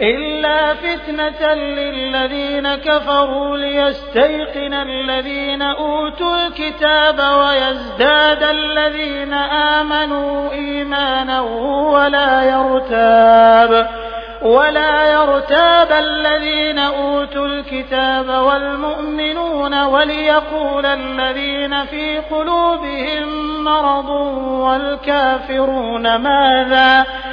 إلا فتنة للذين كفروا ليستيقن الذين أوتوا الكتاب ويزداد الذين آمنوا إيمانا ولا يرتاب ولا يرتاب الذين أوتوا الكتاب والمؤمنون وليقول الذين في قلوبهم مرض والكافرون ماذا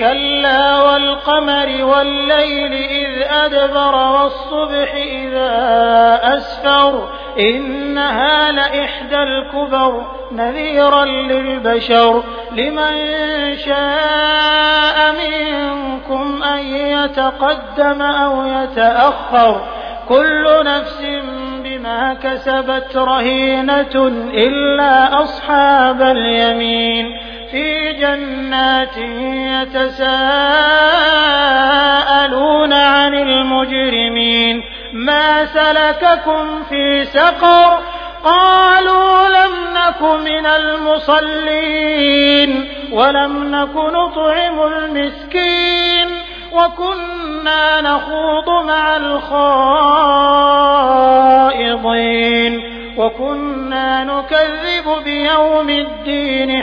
كلا والقمر والليل إذ أدبر والصبح إذا أسفر إنها لإحدى الكبر نذيرا للبشر لمن شاء منكم أن يتقدم أو يتأخر كل نفس بما كسبت رهينة إلا أصحاب اليمين جنات يتساءلون عن المجرمين. ما سلككم في سقر؟ قالوا لم نك من المصلين. ولم نك نطعم المسكين. وكنا نخوض مع الخائضين. وكنا نكذب بيوم الدين